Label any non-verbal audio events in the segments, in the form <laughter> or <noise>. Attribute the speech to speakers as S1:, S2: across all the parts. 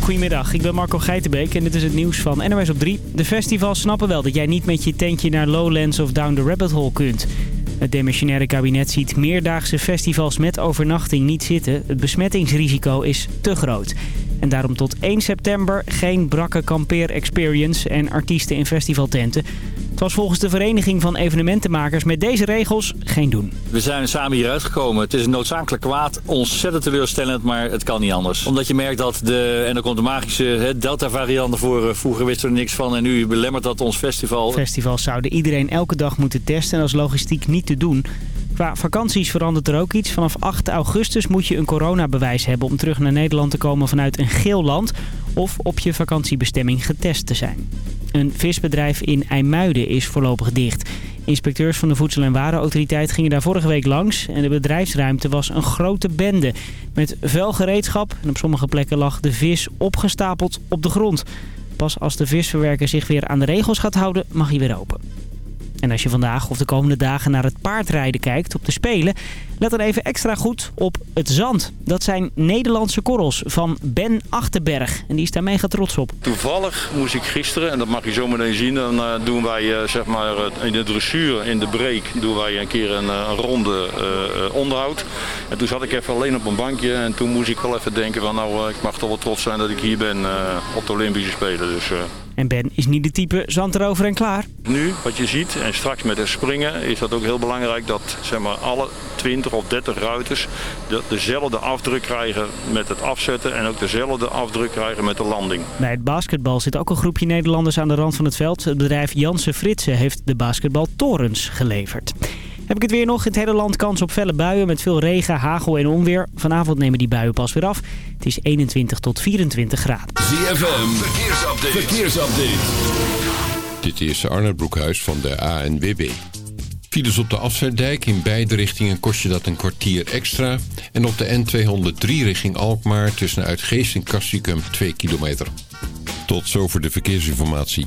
S1: Goedemiddag, ik ben Marco Geitenbeek en dit is het nieuws van NOS op 3. De festivals snappen wel dat jij niet met je tentje naar Lowlands of Down the Rabbit Hole kunt. Het demissionaire kabinet ziet meerdaagse festivals met overnachting niet zitten. Het besmettingsrisico is te groot. En daarom tot 1 september geen brakke kampeer-experience en artiesten in festivaltenten. Het was volgens de Vereniging van Evenementenmakers met deze regels geen doen.
S2: We zijn samen hieruit gekomen. Het is een noodzakelijk kwaad. Ontzettend teleurstellend, maar het kan niet anders. Omdat je merkt dat de, en dan komt de magische Delta-variant voor. Vroeger wisten we er niks van en nu belemmert dat ons festival.
S1: Festivals zouden iedereen elke dag moeten testen en als logistiek niet te doen. Qua vakanties verandert er ook iets. Vanaf 8 augustus moet je een coronabewijs hebben om terug naar Nederland te komen vanuit een geel land of op je vakantiebestemming getest te zijn. Een visbedrijf in IJmuiden is voorlopig dicht. Inspecteurs van de Voedsel- en Warenautoriteit gingen daar vorige week langs. En de bedrijfsruimte was een grote bende. Met vuil gereedschap en op sommige plekken lag de vis opgestapeld op de grond. Pas als de visverwerker zich weer aan de regels gaat houden, mag hij weer open. En als je vandaag of de komende dagen naar het paardrijden kijkt op de Spelen... let dan even extra goed op het zand. Dat zijn Nederlandse korrels van Ben Achterberg. En die is daar mega trots op.
S3: Toevallig moest ik gisteren, en dat mag je zo meteen zien... dan uh, doen wij uh, zeg maar in de dressuur, in de break... doen wij een keer een, een ronde onderhoud. En toen zat ik even alleen op een bankje... en toen moest ik wel even denken van... nou, ik mag toch wel trots zijn dat ik hier ben op de Olympische Spelen. Dus,
S1: en Ben is niet de type zand erover en klaar.
S3: Nu, wat je ziet, en straks met het springen, is dat ook heel belangrijk dat zeg maar, alle 20 of 30 ruiters de, dezelfde afdruk krijgen met het afzetten en ook dezelfde afdruk krijgen met de landing.
S1: Bij het basketbal zit ook een groepje Nederlanders aan de rand van het veld. Het bedrijf Jansen Fritsen heeft de basketbaltorens geleverd. Heb ik het weer nog. In het hele land kans op felle buien met veel regen, hagel en onweer. Vanavond nemen die buien pas weer af. Het is 21 tot 24 graden.
S4: ZFM, verkeersupdate. verkeersupdate.
S5: Dit is Arnold Broekhuis van de ANWB. Files op de Afsluitdijk. In beide richtingen kost je dat een kwartier extra. En op de N203 richting Alkmaar tussen Uitgeest en Castricum 2 kilometer. Tot zover de verkeersinformatie.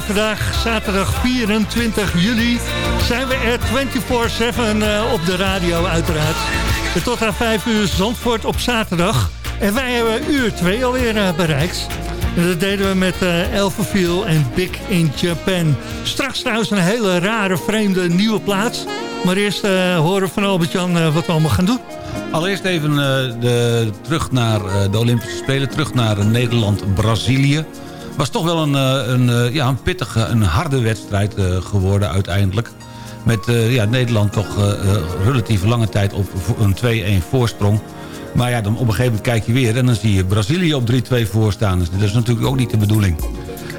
S6: Vandaag, zaterdag 24 juli, zijn we er 24-7 uh, op de radio uiteraard. Tot aan 5 uur Zandvoort op zaterdag. En wij hebben uur 2 alweer uh, bereikt. Dat deden we met uh, en Big in Japan. Straks trouwens een hele rare, vreemde nieuwe plaats. Maar eerst uh, horen van Albert-Jan wat we allemaal gaan doen.
S7: Allereerst even de, terug naar de Olympische Spelen. Terug naar Nederland-Brazilië. Was toch wel een, een, ja, een pittige, een harde wedstrijd geworden uiteindelijk. Met ja, Nederland toch relatief lange tijd op een 2-1 voorsprong. Maar ja, dan op een gegeven moment kijk je weer... en dan zie je Brazilië op 3-2 voorstaan. Dus dat is natuurlijk ook niet de bedoeling.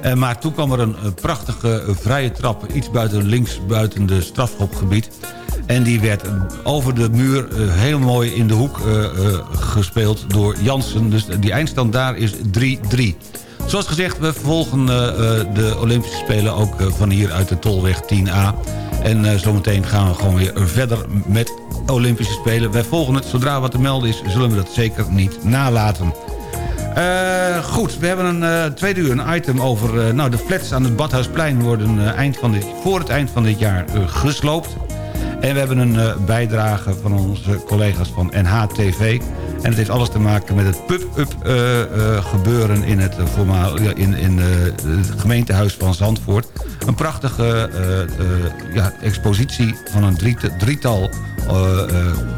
S7: Uh, maar toen kwam er een, prachtige vrije trap... iets buiten links, buiten de strafschopgebied. En die werd over de muur heel mooi in de hoek gespeeld door Jansen. Dus die eindstand daar is 3-3. Zoals gezegd, we volgen de Olympische Spelen ook van hier uit de Tolweg 10A. En zometeen gaan we gewoon weer verder met Olympische Spelen. Wij volgen het. Zodra wat te melden is, zullen we dat zeker niet nalaten. Goed, we hebben een tweede uur een item over... Nou, de flats aan het Badhuisplein worden eind van dit, voor het eind van dit jaar gesloopt. En we hebben een bijdrage van onze collega's van NHTV. En het heeft alles te maken met het pub-up gebeuren in het, in, in het gemeentehuis van Zandvoort. Een prachtige ja, expositie van een drietal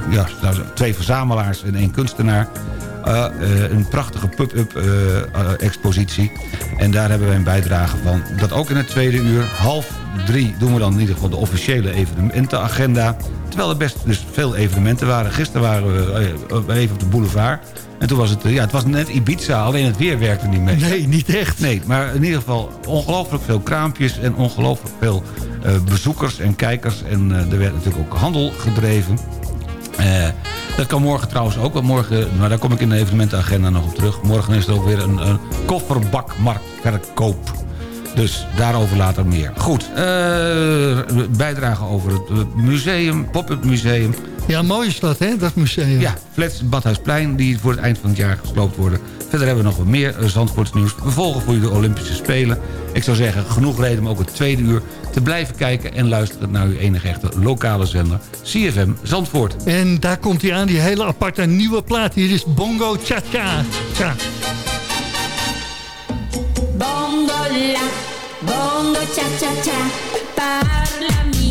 S7: ja, nou, twee verzamelaars en één kunstenaar. Uh, een prachtige pub-up expositie. En daar hebben wij een bijdrage van. Dat ook in het tweede uur. Half drie doen we dan in ieder geval de officiële evenementenagenda. Terwijl er best dus veel evenementen waren. Gisteren waren we even op de boulevard. En toen was het, ja, het was net Ibiza, alleen het weer werkte niet mee.
S6: Nee, niet echt.
S7: Nee, maar in ieder geval ongelooflijk veel kraampjes en ongelooflijk veel uh, bezoekers en kijkers. En uh, er werd natuurlijk ook handel gedreven. Uh, dat kan morgen trouwens ook. Want morgen, maar daar kom ik in de evenementenagenda nog op terug. Morgen is er ook weer een, een kofferbakmarktverkoop. Dus daarover later meer. Goed, bijdrage over het museum, pop-up museum.
S6: Ja, mooi is dat, hè, dat museum.
S7: Ja, flats Badhuisplein, die voor het eind van het jaar gesloopt worden. Verder hebben we nog wat meer Zandvoortsnieuws. We volgen voor u de Olympische Spelen. Ik zou zeggen, genoeg reden om ook het tweede uur te blijven kijken... en luisteren naar uw enige echte lokale zender, CFM Zandvoort.
S6: En daar komt hij aan, die hele aparte nieuwe plaat. Hier is Bongo Cha Cha. Cha.
S8: Bongo la, bongo cha cha cha, parlami del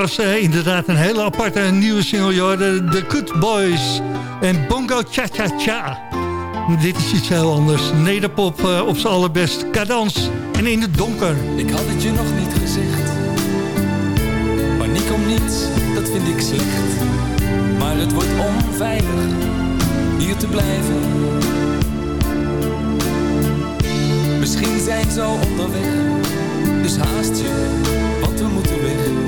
S6: was uh, inderdaad een hele aparte nieuwe single. Joh. De, The Good Boys en Bongo Cha Cha Cha. Dit is iets heel anders. Nederpop uh, op zijn allerbest. Cadans en in het donker.
S9: Ik had het je nog niet gezegd. Paniek om niets, dat vind ik slecht. Maar het wordt onveilig hier te blijven. Misschien zijn ze al onderweg. Dus haast je, want we moeten weg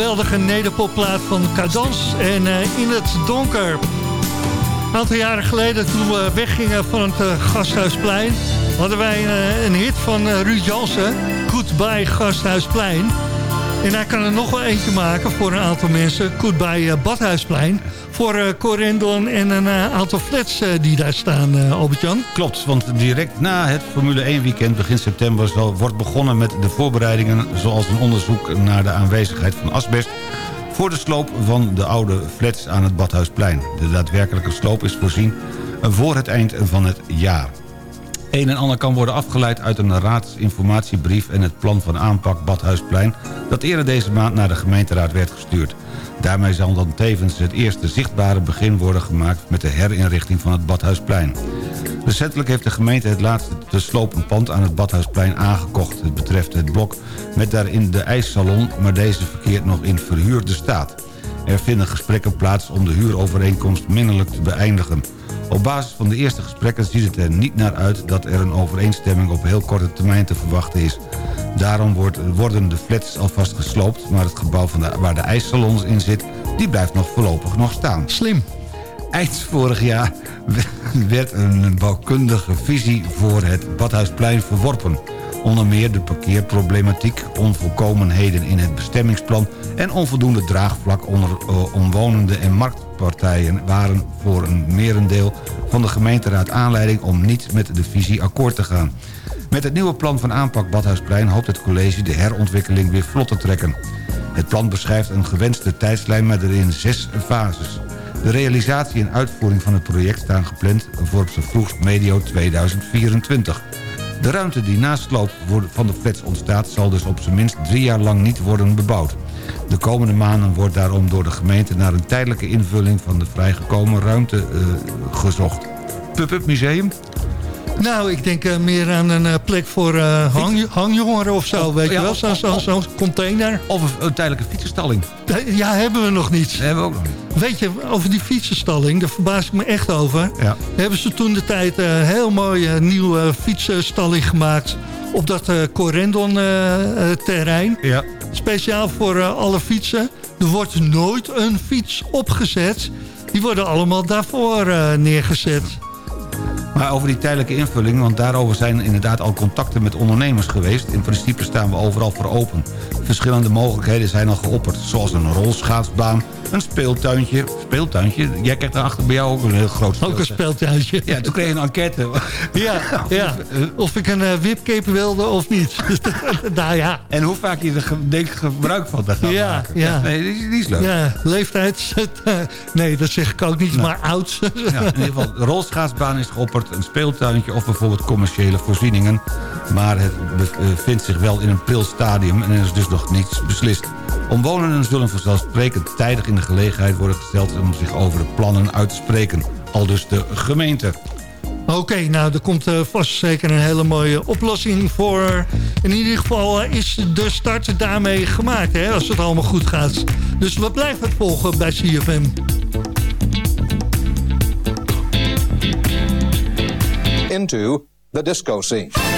S6: Geweldige nederpopplaat van Cadans en eh, In het Donker. Een aantal jaren geleden toen we weggingen van het eh, Gasthuisplein... hadden wij eh, een hit van Ruud Jansen, Goodbye Gasthuisplein. En hij kan er nog wel eentje maken voor een aantal mensen. Goodbye eh, Badhuisplein. Voor eh, Corendon en een eh, aantal flats die daar staan, Albert-Jan.
S7: Klopt, want direct na het Formule 1 weekend begin september... Wordt begonnen met de voorbereidingen... zoals een onderzoek naar de aanwezigheid van asbest... voor de sloop van de oude flats aan het Badhuisplein. De daadwerkelijke sloop is voorzien voor het eind van het jaar. Een en ander kan worden afgeleid uit een raadsinformatiebrief... en het plan van aanpak Badhuisplein... dat eerder deze maand naar de gemeenteraad werd gestuurd. Daarmee zal dan tevens het eerste zichtbare begin worden gemaakt... met de herinrichting van het Badhuisplein. Recentelijk heeft de gemeente het laatste te slopen pand aan het Badhuisplein aangekocht. Het betreft het blok met daarin de ijssalon... maar deze verkeert nog in verhuurde staat. Er vinden gesprekken plaats om de huurovereenkomst minderlijk te beëindigen. Op basis van de eerste gesprekken ziet het er niet naar uit... dat er een overeenstemming op heel korte termijn te verwachten is. Daarom wordt, worden de flats alvast gesloopt... maar het gebouw van de, waar de ijssalons in zit... die blijft nog voorlopig nog staan.
S6: Slim.
S7: Eind vorig jaar werd een bouwkundige visie voor het Badhuisplein verworpen. Onder meer de parkeerproblematiek, onvolkomenheden in het bestemmingsplan... en onvoldoende draagvlak onder uh, omwonenden en marktpartijen... waren voor een merendeel van de gemeenteraad aanleiding om niet met de visie akkoord te gaan. Met het nieuwe plan van aanpak Badhuisplein hoopt het college de herontwikkeling weer vlot te trekken. Het plan beschrijft een gewenste tijdslijn met erin zes fases. De realisatie en uitvoering van het project staan gepland voor op z'n vroegst medio 2024. De ruimte die na sloop van de flats ontstaat... zal dus op zijn minst drie jaar lang niet worden bebouwd. De komende maanden wordt daarom door de gemeente... naar een tijdelijke invulling van de vrijgekomen ruimte uh, gezocht. Pub-up museum?
S6: Nou, ik denk uh, meer aan een uh, plek voor uh, hang, hangjongeren of zo,
S7: Of-
S6: weet
S7: ja,
S6: je wel? Zo'n zo,
S7: of-
S6: zo container.
S7: Of een, een tijdelijke fietsenstalling?
S6: Ja, hebben we nog niet.
S7: Hebben we ook nog niet.
S6: Weet je, over die fietsenstalling, daar verbaas ik me echt over.
S7: Ja.
S6: Hebben ze toen de tijd een heel mooie nieuwe fietsenstalling gemaakt... op dat Corendon-terrein.
S7: Ja.
S6: Speciaal voor alle fietsen. Er wordt nooit een fiets opgezet. Die worden allemaal daarvoor neergezet.
S7: Maar over die tijdelijke invulling, want daarover zijn inderdaad al contacten met ondernemers geweest. In principe staan we overal voor open. Verschillende mogelijkheden zijn al geopperd, zoals een rolschaatsbaan, een speeltuintje. Speeltuintje? Jij krijgt daarachter bij jou ook een heel groot
S6: Ook een speeltuintje.
S7: Ja, toen kreeg je een enquête. <laughs>
S6: Ja, ja. of ik een uh, wipcape wilde of niet. <laughs> nou ja.
S7: En hoe vaak je er denk ik gebruik van te gaan
S6: ja,
S7: maken.
S6: Ja.
S7: Nee, die, die is leuk.
S6: Ja, leeftijd. <laughs> nee, dat zeg ik ook niet, maar oud.
S7: ja, in ieder geval, de rolschaatsbaan is geopperd, een speeltuintje of bijvoorbeeld commerciële voorzieningen. Maar het bevindt zich wel in een pril stadium en er is dus nog niets beslist. Omwonenden zullen vanzelfsprekend tijdig in de gelegenheid worden gesteld om zich over de plannen uit te spreken. Al dus de gemeente.
S6: Oké, nou, er komt uh, vast zeker een hele mooie oplossing voor. In ieder geval uh, is de start daarmee gemaakt, hè, als het allemaal goed gaat. Dus we blijven het volgen bij CFM.
S10: Into the disco scene.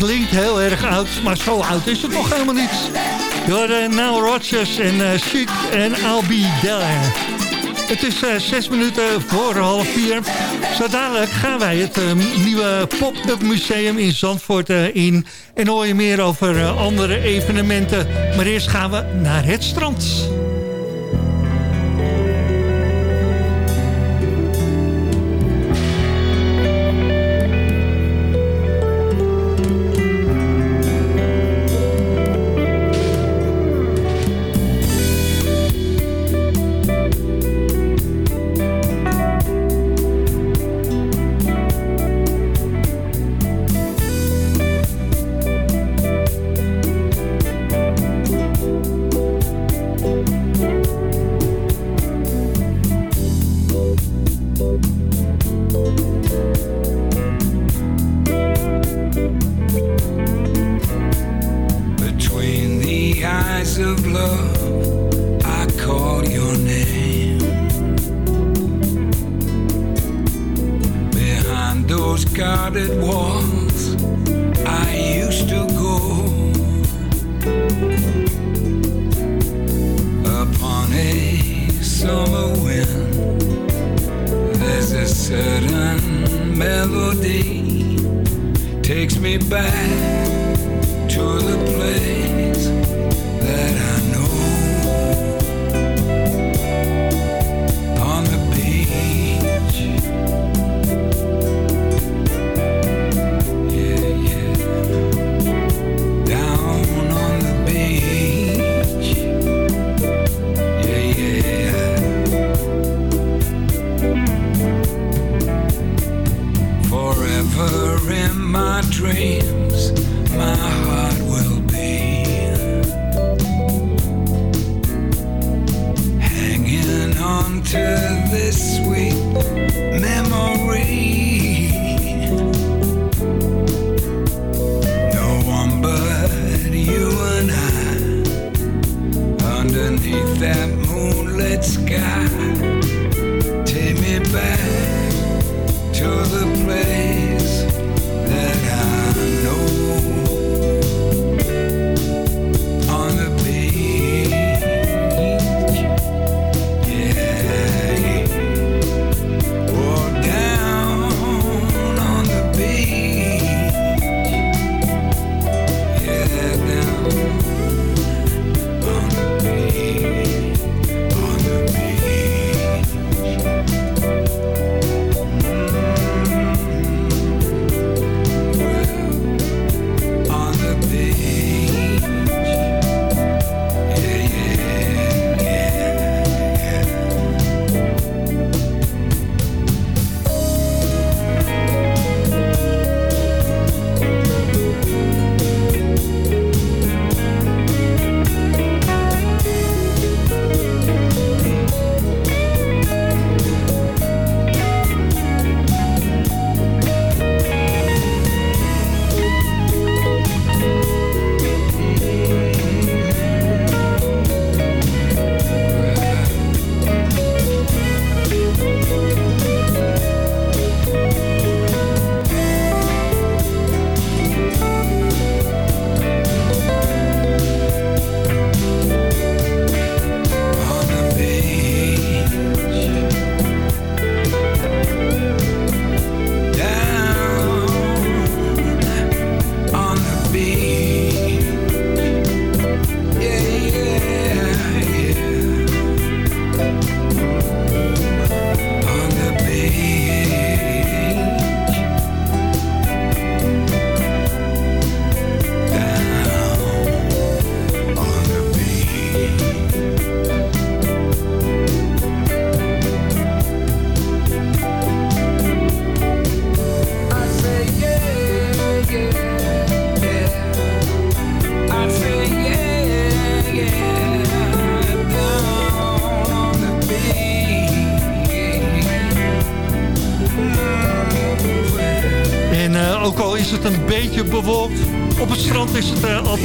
S11: Klinkt heel erg oud, maar zo oud is het nog helemaal niet. Door uh, Nile Rodgers en uh, Chic en I'll Be There. Het is uh, zes minuten voor half vier. Zo dadelijk gaan wij het nieuwe pop-up museum in Zandvoort in. En hoor je meer over andere evenementen. Maar eerst gaan we naar het strand. certain melody takes me back to the place that I'm.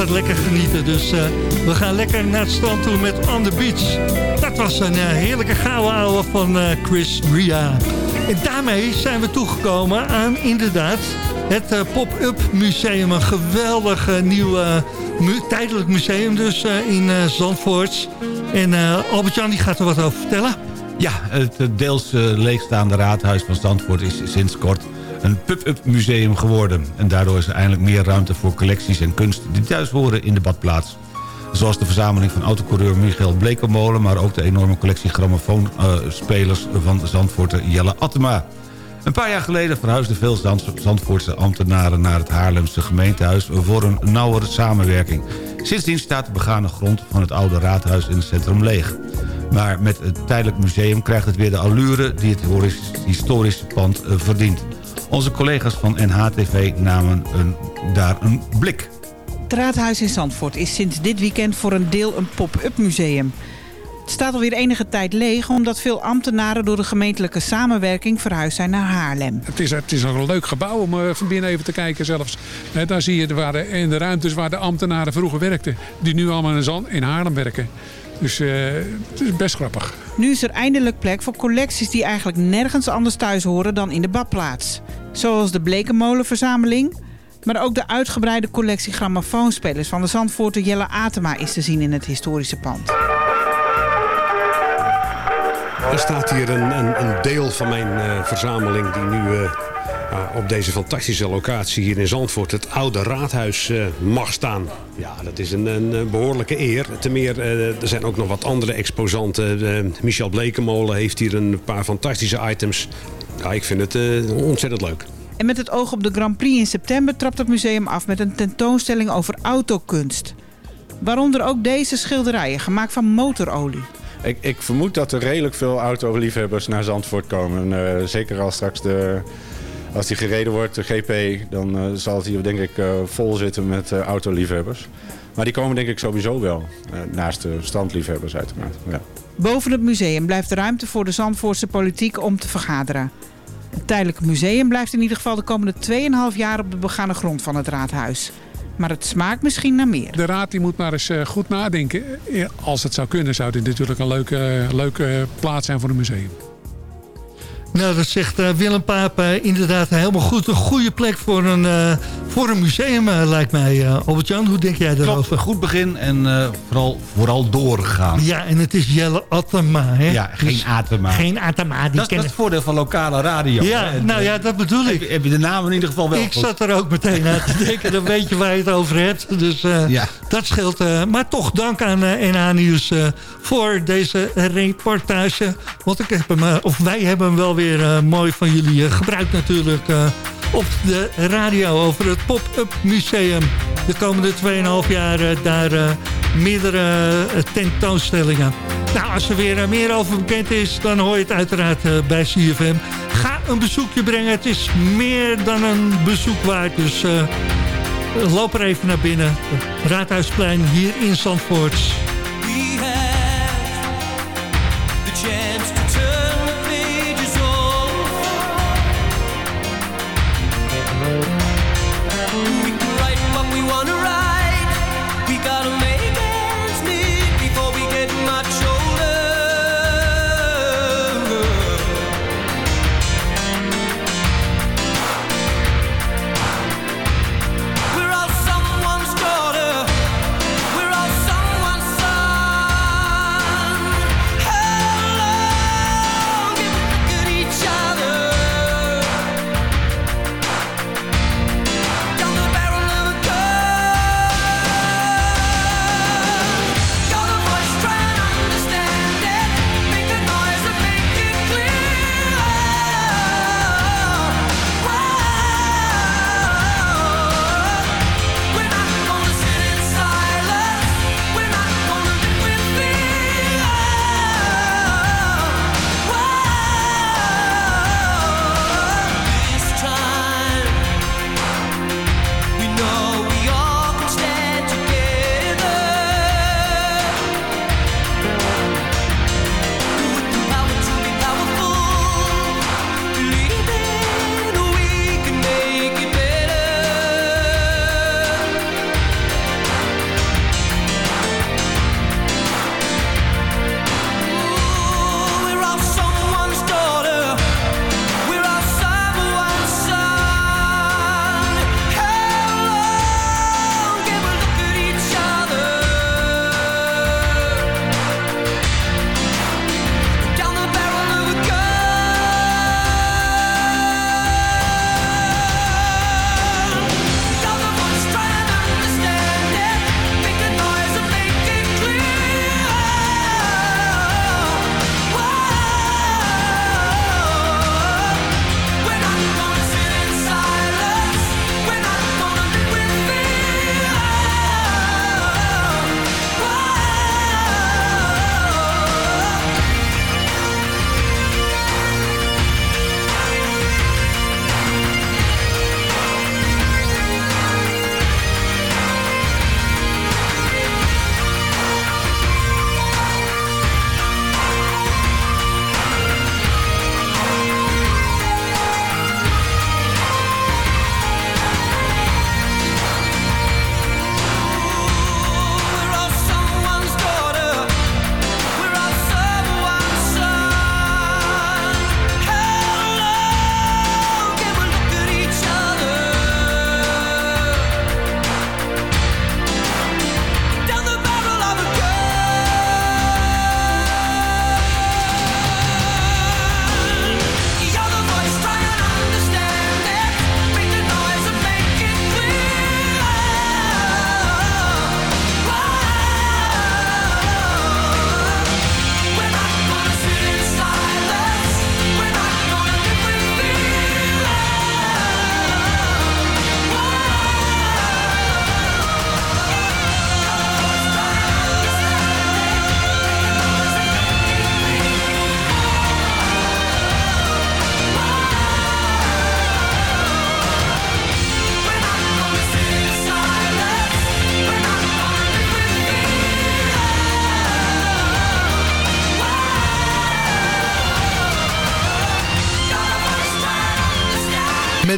S11: Lekker genieten. Dus uh, we gaan lekker naar het strand toe met On The Beach. Dat was een uh, heerlijke gouden ouwe van Chris Ria. En daarmee zijn we toegekomen aan inderdaad
S6: Het eh, Pop-Up Museum, een geweldig eh, nieuw eh, tijdelijk museum dus eh, in eh, Zandvoort. En eh, Albert-Jan gaat er wat over vertellen.
S7: Ja, het deels eh, leegstaande raadhuis van Zandvoort is sinds kort een pub-up museum geworden. En daardoor is er eindelijk meer ruimte voor collecties en kunst die thuis horen in de badplaats. Zoals de verzameling van autocoureur Michael Blekemolen... maar ook de enorme collectie grammofoonspelers van Zandvoorter Jelle Attema. Een paar jaar geleden verhuisden veel Zand- Zandvoortse ambtenaren... naar het Haarlemse gemeentehuis voor een nauwere samenwerking. Sindsdien staat de begane grond van het oude raadhuis in het centrum leeg. Maar met het tijdelijk museum krijgt het weer de allure... die het historische pand eh, verdient. Onze collega's van NHTV namen een, daar een blik.
S12: Het raadhuis in Zandvoort is sinds dit weekend voor een deel een pop-up museum. Het staat alweer enige tijd leeg omdat veel ambtenaren door de gemeentelijke samenwerking verhuisd zijn naar Haarlem.
S13: Het is, het is nog een leuk gebouw om eh, van binnen even te kijken zelfs. Hè, daar zie je waar de, in de ruimtes waar de ambtenaren vroeger werkten. Die nu allemaal in Haarlem werken. Dus eh, het is best grappig.
S12: Nu is er eindelijk plek voor collecties die eigenlijk nergens anders thuis horen dan in de badplaats. Zoals de Blekenmolenverzameling, maar ook de uitgebreide collectie grammofoonspelers van de Zandvoorter Jelle Atema is te zien in het historische pand.
S14: Er staat hier een, een, een deel van mijn eh, verzameling die nu eh, ah, op deze fantastische locatie hier in Zandvoort, het oude raadhuis, eh, mag staan. Ja, dat is een, een, eh, behoorlijke eer. Ten meer, eh, er zijn ook nog wat andere exposanten. Eh, Michel Blekemolen heeft hier een paar fantastische items. Ja, ik vind het eh, ontzettend leuk.
S12: En met het oog op de Grand Prix in september trapt het museum af met een tentoonstelling over autokunst. Waaronder ook deze schilderijen, gemaakt van motorolie.
S15: Ik, ik vermoed dat er redelijk veel autoliefhebbers naar Zandvoort komen. Eh, zeker als straks de, als die gereden wordt, de GP, dan eh, zal het hier denk ik eh, vol zitten met eh, autoliefhebbers. Maar die komen denk ik sowieso wel, naast de standliefhebbers uiteraard. Ja.
S12: Boven het museum blijft ruimte voor de Zandvoortse politiek om te vergaderen. Het tijdelijke museum blijft in ieder geval de komende 2,5 jaar op de begane grond van het raadhuis. Maar het smaakt misschien naar meer.
S13: De raad die moet maar eens goed nadenken. Als het zou kunnen, zou dit natuurlijk een leuke, leuke plaats zijn voor een museum.
S6: Nou, dat zegt eh, Willem Paap eh, inderdaad helemaal goed. Een goede plek voor een, eh, voor een museum, lijkt mij. Albert-Jan, hoe denk jij daarover?
S7: Klopt, goed begin en vooral, vooral doorgaan.
S6: Ja, en het is Jelle Atema, hè?
S7: Ja, geen
S6: Dus
S7: Atema.
S6: Geen Atema. Die
S7: Dat is, dat is het voordeel van lokale radio.
S6: Ja,
S7: hè.
S6: Nou ja, dat bedoel ik.
S7: Heb, heb je de naam in ieder geval wel
S6: Ik
S7: goed.
S6: zat er ook meteen aan te denken. Dan weet je waar je het over hebt. Dus
S7: Ja.
S6: dat scheelt. maar toch dank aan NH Nieuws voor deze reportage. Want ik heb hem, of wij hebben hem wel weer eh, mooi van jullie eh, gebruikt natuurlijk. eh, op de radio over het Pop-Up Museum. De komende 2,5 jaar daar meerdere tentoonstellingen. Nou, als er weer meer over bekend is, dan hoor je het uiteraard bij CFM. Ga een bezoekje brengen. Het is meer dan een bezoek waard. Dus loop er even naar binnen. Raadhuisplein hier in Zandvoort.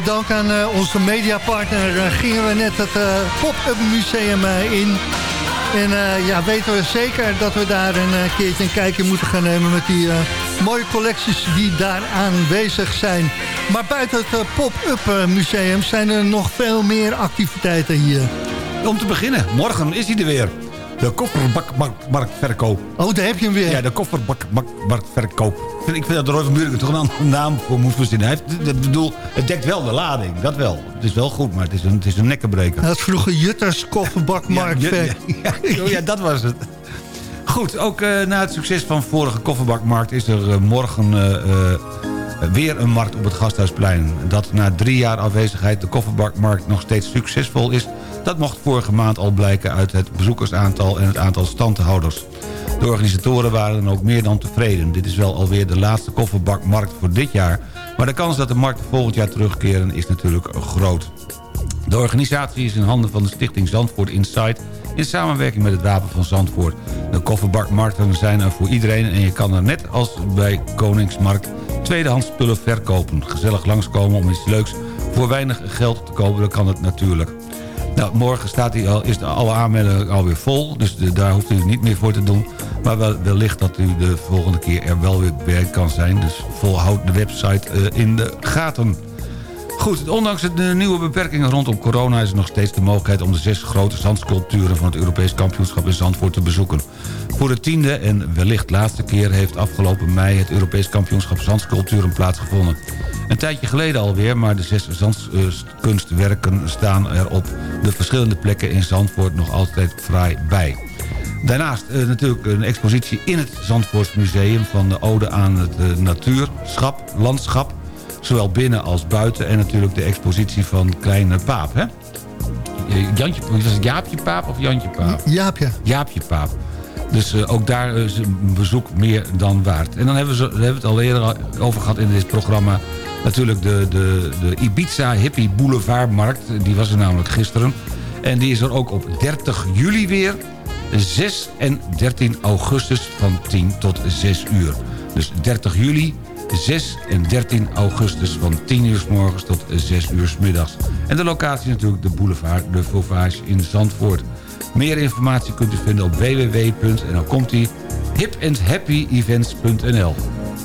S6: Dank aan eh, onze mediapartner eh, gingen we net het eh, Pop-Up Museum in. En ja, weten we zeker dat we daar een keertje een kijkje moeten gaan nemen... met die mooie collecties die daar aanwezig zijn. Maar buiten het Pop-Up Museum zijn er nog veel meer activiteiten hier.
S7: Om te beginnen, morgen is hij er weer. De kofferbakmarktverkoop.
S6: Oh, daar heb je hem weer.
S7: Ja, de kofferbakmarktverkoop. Ik vind, ik vind dat Roy van Buren toch een andere naam voor moet verzinnen. Hij heeft, ik bedoel, het dekt wel de lading, dat wel. Het is wel goed, maar het is een, het is een nekkenbreker.
S6: Dat vroeger Jutters Kofferbakmarkt. <laughs>
S7: Ja, ja, ja, ja, dat was het. Goed, ook eh, na het succes van vorige kofferbakmarkt... is er eh, morgen eh, weer een markt op het Gasthuisplein. Dat na drie jaar afwezigheid de kofferbakmarkt nog steeds succesvol is... dat mocht vorige maand al blijken uit het bezoekersaantal en het aantal standhouders. De organisatoren waren dan ook meer dan tevreden. Dit is wel alweer de laatste kofferbakmarkt voor dit jaar... maar de kans dat de markten volgend jaar terugkeren is natuurlijk groot. De organisatie is in handen van de stichting Zandvoort Insight... in samenwerking met het Wapen van Zandvoort. De kofferbakmarkten zijn er voor iedereen... en je kan er net als bij Koningsmarkt tweedehands spullen verkopen. Gezellig langskomen om iets leuks voor weinig geld te kopen, dan kan het natuurlijk. Nou, morgen staat hij al, is alle aanmeldingen alweer vol, dus daar hoeft u niet meer voor te doen. Maar wel, wellicht dat u de volgende keer er wel weer bij kan zijn. Dus volhoud de website eh, in de gaten. Goed, ondanks de nieuwe beperkingen rondom corona... is er nog steeds de mogelijkheid om de zes grote zandsculpturen... van het Europees kampioenschap in Zandvoort te bezoeken. Voor de tiende en wellicht laatste keer... heeft afgelopen mei het Europees kampioenschap zandsculpturen plaatsgevonden. Een tijdje geleden alweer, maar de zes zandkunstwerken staan er op de verschillende plekken in Zandvoort nog altijd fraai bij. Daarnaast eh, natuurlijk een expositie in het Zandvoortsmuseum... van de ode aan het eh, natuurschap, landschap... zowel binnen als buiten. En natuurlijk de expositie van Kleine Paap, hè? Eh, Jantje, was het Jaapje Paap of Jantje Paap?
S6: Jaapje.
S7: Jaapje Paap. Dus eh, ook daar is een bezoek meer dan waard. En dan hebben we, hebben het al eerder over gehad in dit programma... natuurlijk de, de, de Ibiza Hippie Boulevardmarkt. Die was er namelijk gisteren. En die is er ook op 30 juli weer. 6 en 13 augustus van 10 tot 6 uur. Dus 30 juli, 6 en 13 augustus van 10 uur s morgens tot 6 uur s middags. En de locatie natuurlijk de boulevard De Vauvage in Zandvoort. Meer informatie kunt u vinden op www. en dan komt die hipandhappyevents.nl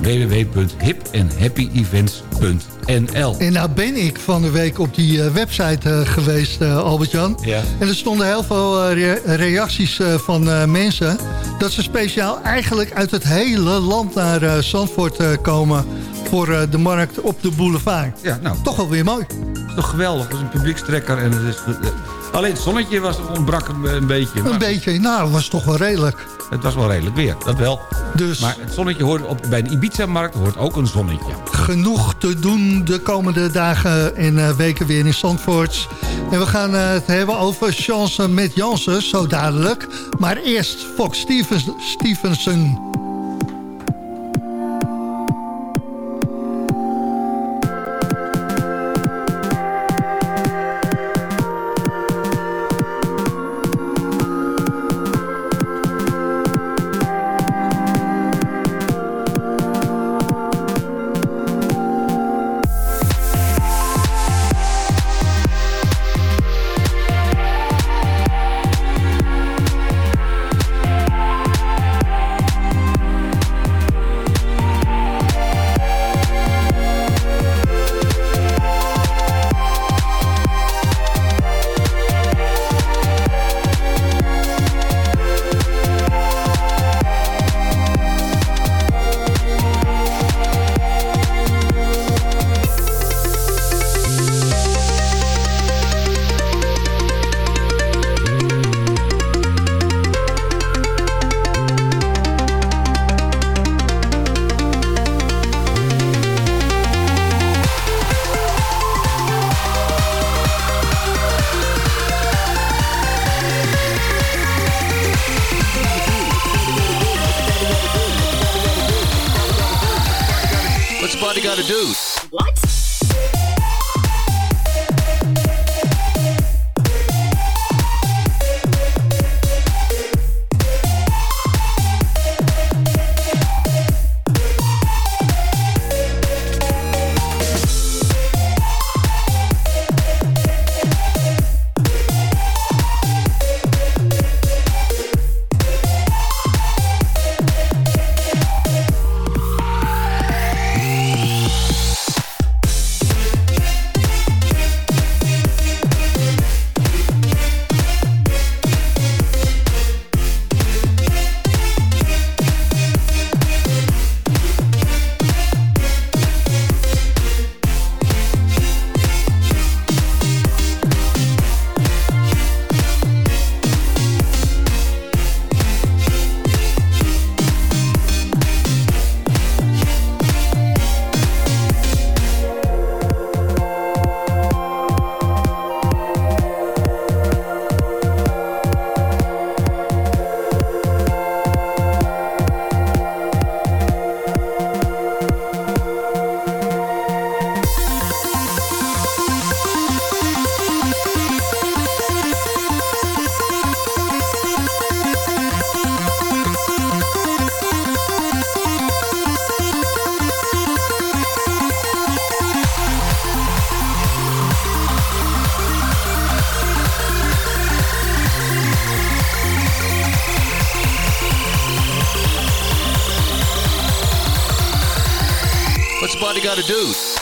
S7: www.hipandhappyevents.nl
S6: En nou ben ik van de week op die eh, website eh, geweest, eh, Albert-Jan.
S7: Ja.
S6: En er stonden heel veel re- reacties van mensen... dat ze speciaal eigenlijk uit het hele land naar Zandvoort komen... voor de markt op de boulevard.
S7: Ja, nou.
S6: Toch wel weer mooi.
S7: Is toch geweldig. Dat is een publiekstrekker. En het is, alleen het zonnetje was, ontbrak een, een beetje.
S6: Een
S7: Maar
S6: beetje, nou, dat was toch wel redelijk.
S7: Het was wel redelijk weer, dat wel.
S6: Dus
S7: Maar het zonnetje hoort op, bij een Ibiza-markt hoort ook een zonnetje.
S6: genoeg te doen de komende dagen en eh, weken weer in Zandvoort. En we gaan eh, het hebben over chansen met Jansen, zo dadelijk. Maar eerst Fox Stevens, Stevenson. got to do.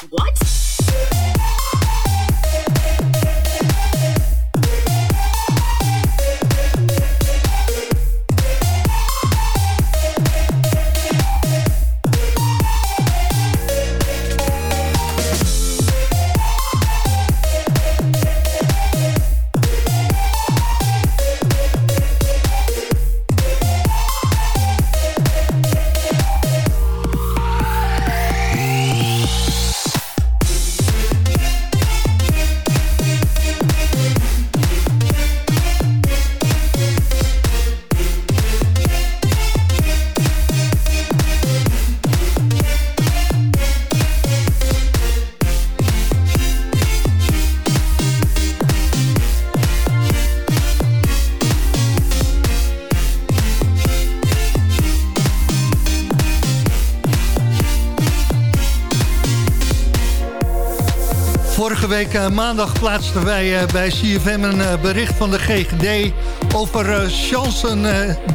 S16: Eh, maandag plaatsten wij eh, bij CFM een eh, bericht van de GGD over Chansen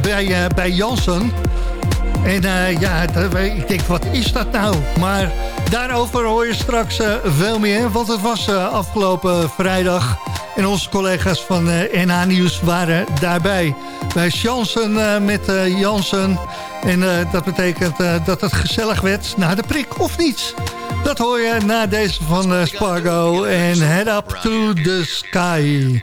S16: bij, bij Jansen. En ja, ik denk, wat is dat nou? Maar daarover hoor je straks veel meer, want het was afgelopen vrijdag. En onze collega's van NA Nieuws waren daarbij. Bij Chansen met Jansen. En dat betekent dat het gezellig werd na de prik, of niet? Dat hoor je na deze van eh, Spargo en Head Up to the Sky.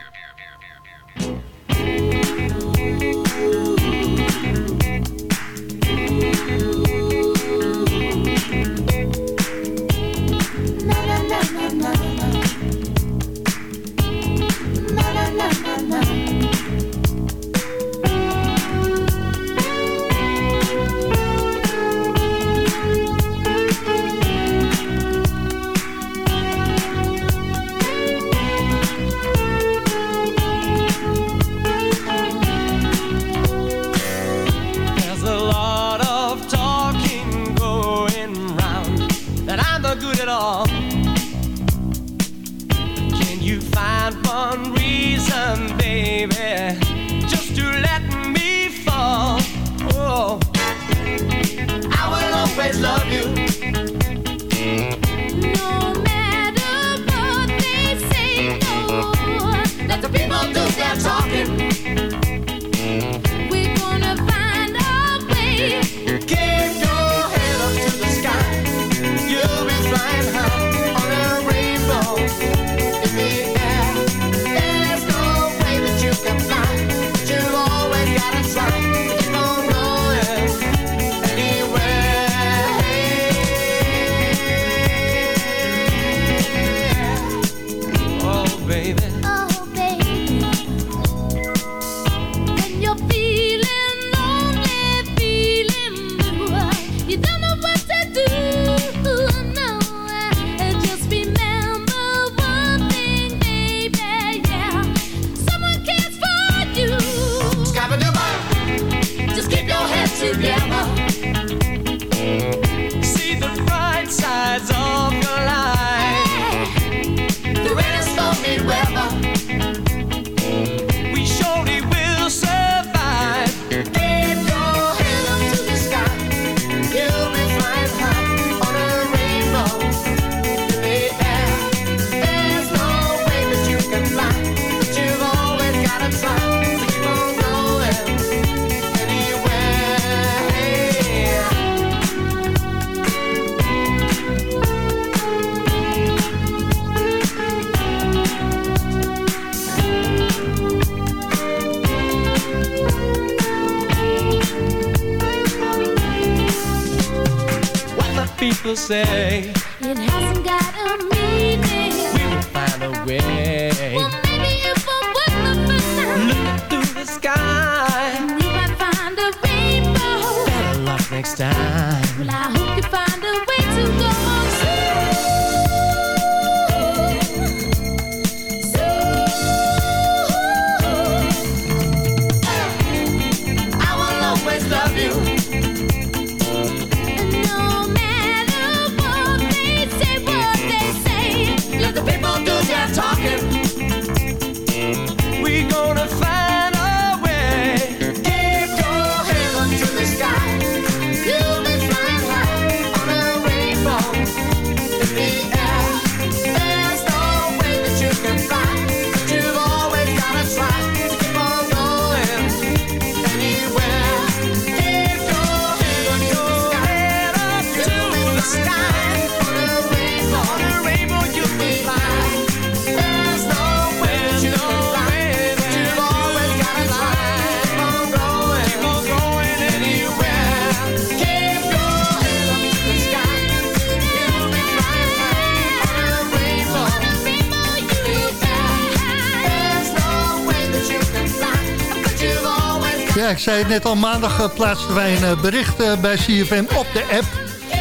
S6: Ik zei het net al, maandag eh, plaatsten wij een eh, bericht eh, bij CFM op de app...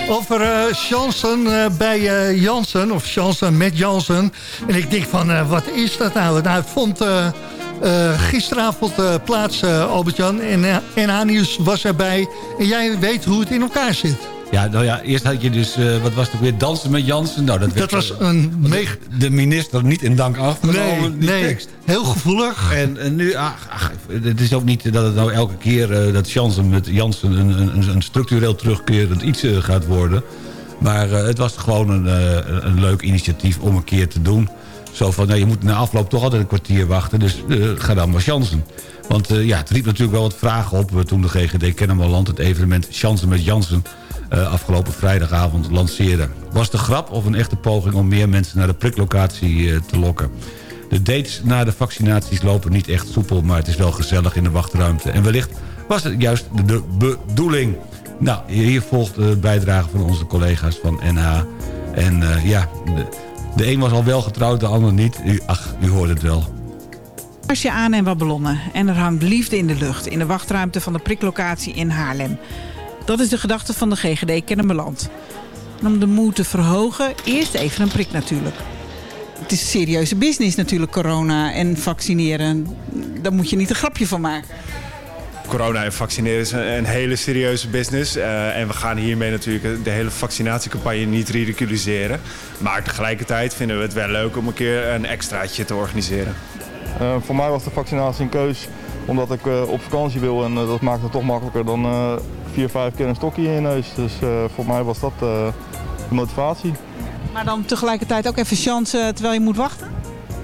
S6: over chansen bij Jansen, of chansen met Jansen. En ik denk van, wat is dat nou? Nou, het vond gisteravond plaats, Albert-Jan. En uh, was erbij. En jij weet hoe het in elkaar zit.
S7: Ja, nou ja, eerst had je dus, eh, wat was het ook weer, dansen met Jansen. Nou, dat,
S6: Dat was
S7: eh,
S6: een meeg...
S7: de minister niet in dank afgenomen,
S6: Nee,
S7: die
S6: nee,
S7: tekst.
S6: heel gevoelig.
S7: En, en nu, ach, ach, het is ook niet dat het nou elke keer eh, dat Jansen met Jansen een, een, een structureel terugkerend iets eh, gaat worden. Maar eh, het was gewoon een, eh, een leuk initiatief om een keer te doen. Zo van, nou, je moet na afloop toch altijd een kwartier wachten, dus eh, ga dan maar Jansen. Want eh, ja, het riep natuurlijk wel wat vragen op eh, toen de GGD Kennemerland het evenement Jansen met Jansen eh, afgelopen vrijdagavond lanceerde. Was de grap of een echte poging om meer mensen naar de priklocatie eh, te lokken? De dates na de vaccinaties lopen niet echt soepel... maar het is wel gezellig in de wachtruimte. En wellicht was het juist de, bedoeling. Nou, hier volgt de bijdrage van onze collega's van NH. En eh, ja, de, een was al wel getrouwd, de ander niet. U, ach, u hoort het wel.
S12: Als je aan en wat ballonnen en er hangt liefde in de lucht... in de wachtruimte van de priklocatie in Haarlem. Dat is de gedachte van de GGD Kennemerland. En om de moed te verhogen, eerst even een prik natuurlijk. Het is serieuze business natuurlijk, corona en vaccineren. Daar moet je niet een grapje van maken.
S17: Corona en vaccineren is een, een hele serieuze business. Eh, en we gaan hiermee natuurlijk de hele vaccinatiecampagne niet ridiculiseren. Maar tegelijkertijd vinden we het wel leuk om een keer een extraatje te organiseren.
S18: Eh, voor mij was de vaccinatie een keus omdat ik eh, op vakantie wil en dat maakt het toch makkelijker dan eh, vier, vijf keer een stokje in je neus. Dus eh, voor mij was dat eh, de motivatie.
S12: Maar dan tegelijkertijd ook even chance eh, terwijl je moet wachten?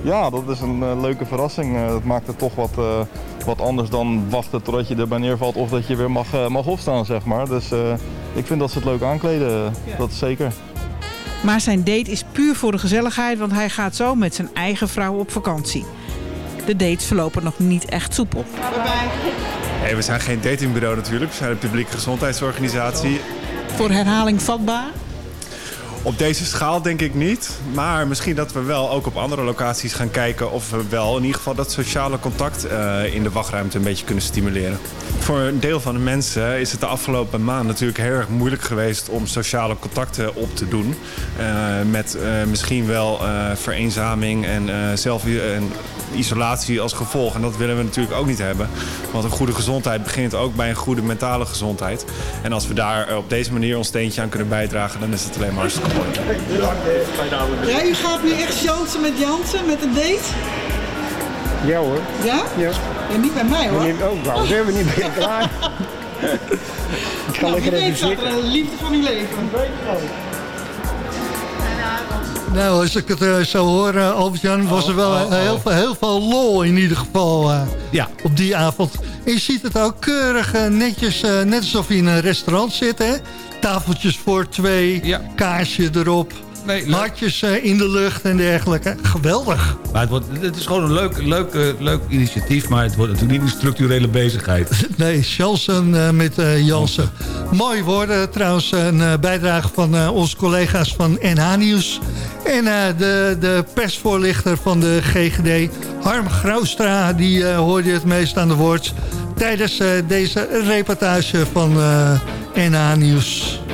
S18: Ja, dat is een leuke verrassing. Eh, dat maakt het toch wat, eh, wat anders dan wachten totdat je erbij neervalt of dat je weer mag, eh, mag opstaan, zeg maar. Dus eh, ik vind dat ze het leuk aankleden, dat zeker.
S12: Maar zijn date is puur voor de gezelligheid, want hij gaat zo met zijn eigen vrouw op vakantie. De dates verlopen nog niet echt soepel.
S17: We zijn geen datingbureau natuurlijk, we zijn een publieke gezondheidsorganisatie.
S12: Voor herhaling vatbaar?
S17: Op deze schaal denk ik niet. Maar misschien dat we wel ook op andere locaties gaan kijken of we wel in ieder geval dat sociale contact eh, in de wachtruimte een beetje kunnen stimuleren. Voor een deel van de mensen is het de afgelopen maand natuurlijk heel erg moeilijk geweest om sociale contacten op te doen. Eh, met eh, misschien wel vereenzaming en, zelf en isolatie als gevolg. En dat willen we natuurlijk ook niet hebben. Want een goede gezondheid begint ook bij een goede mentale gezondheid. En als we daar op deze manier ons steentje aan kunnen bijdragen, dan is het alleen maar hartstikke.
S12: Ja, u gaat nu echt chansen met Jansen, met een date?
S19: Ja hoor.
S12: Ja?
S19: Ja.
S12: Ja, niet bij mij hoor.
S19: Niet, oh, wou zijn we niet meer klaar. <laughs> Ik ga
S12: Nou,
S19: lekker
S12: wie
S19: even zitten.
S12: er een liefde van uw leven.
S6: Nou, als ik het eh, zo hoor, eh, Albert-Jan, was er wel eh, heel, veel, heel veel lol in ieder geval eh,
S7: ja.
S6: op die avond. En je ziet het ook keurig netjes, eh, net alsof je in een restaurant zit, hè? Tafeltjes voor twee, kaarsje erop, hartjes eh, in de lucht en dergelijke. Geweldig.
S7: Maar het, wordt, het is gewoon een leuk, leuk, eh, leuk initiatief, maar het wordt natuurlijk niet een structurele bezigheid. <laughs>
S6: Nee, Jansen eh, met eh, Jansen. Mooi woorden trouwens, een eh, bijdrage van eh, onze collega's van NH Nieuws. En eh, de, de persvoorlichter van de GGD, Harm Graustra, die eh, hoorde het meest aan de woord... tijdens eh, deze reportage van eh, NH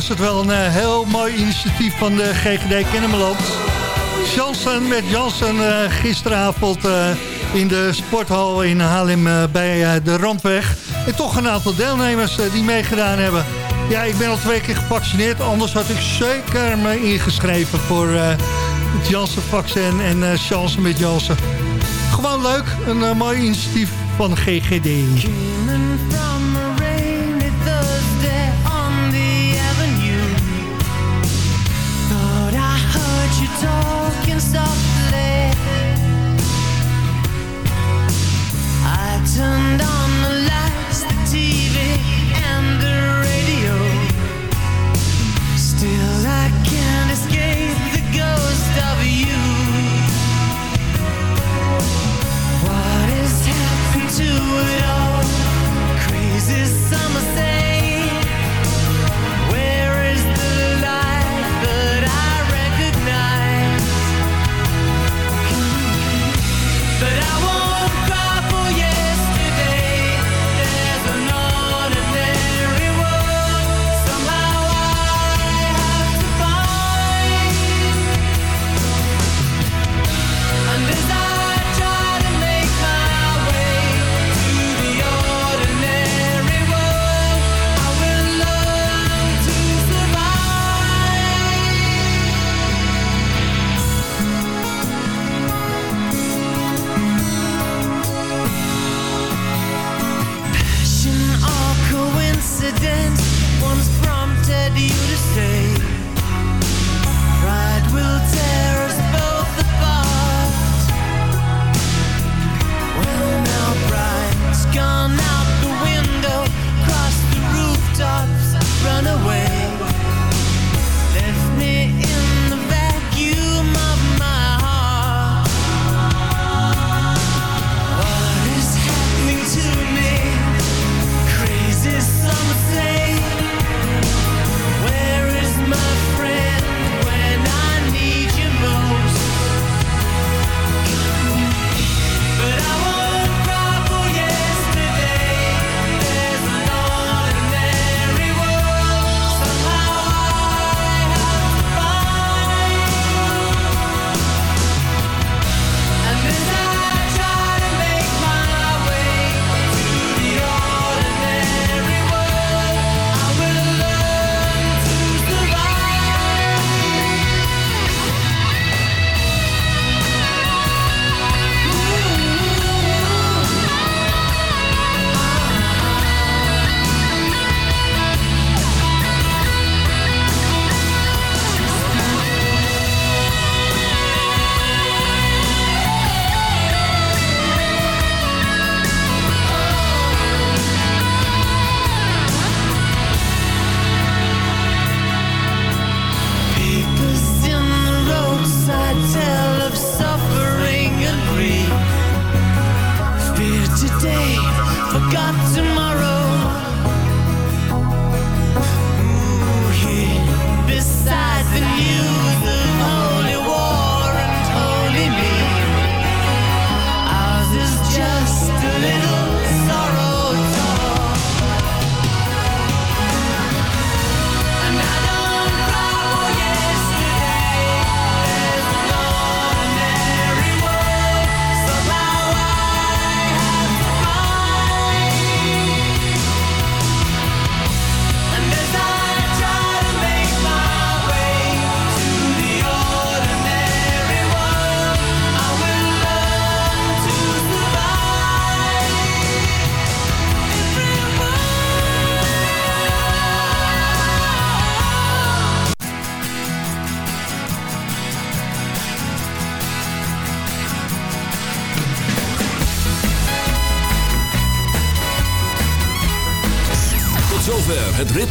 S6: was het wel een eh, heel mooi initiatief van de GGD Kennemerland. Janssen met Jansen eh, gisteravond eh, in de sporthal in Haarlem bij de Rampweg. En toch een aantal deelnemers die meegedaan hebben. Ja, ik ben al twee keer gepassioneerd, Anders had ik zeker me ingeschreven voor het Janssen-vaccin en Janssen met Janssen. Gewoon leuk, een mooi initiatief van GGD.
S4: so